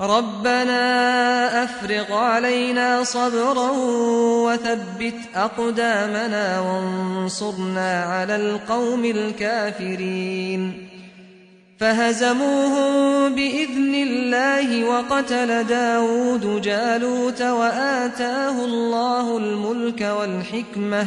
ربنا أفرغ علينا صبرا وثبت أقدامنا وانصرنا على القوم الكافرين. فهزموهم بإذن الله وقتل داود جالوت وآتاه الله الملك والحكمة.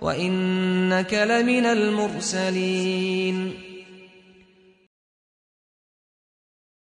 وإنك لمن المرسلين